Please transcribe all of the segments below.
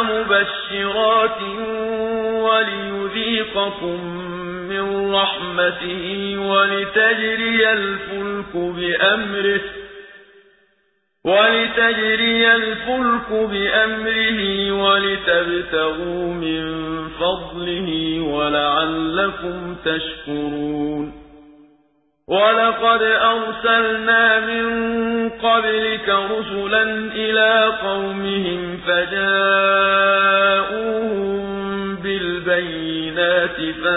مُبَشِّرَاتٍ وَلِيُذِيقَكُم مِّن رَّحْمَتِهِ وَلِتَجْرِيَ الْفُلْكُ بِأَمْرِهِ وَلِتَبْتَغُوا مِن فَضْلِهِ وَلَعَلَّكُمْ تَشْكُرُونَ وَلَقَدْ أَرْسَلْنَا مِن قَبْلِكَ رُسُلًا إِلَىٰ قَوْمِهِمْ فَجَاءُوهُم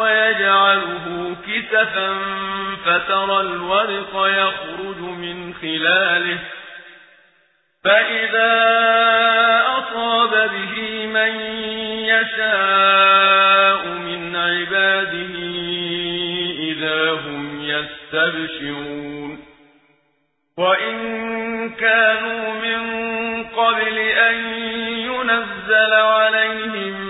وَيَجْعَلُهُ كِسَفًا فَتَرَى الْوَدْقَ يَخْرُجُ مِنْ خِلَالِهِ ۖ فَإِذَا أَصَابَ بِهِ مَن يَشَاءُ مِنْ عِبَادِهِ إِذَا هُمْ يَسْتَبْشِرُونَ وَإِن كَانُوا مِن قَبْلِ أَن يُنَزَّلَ عَلَيْهِم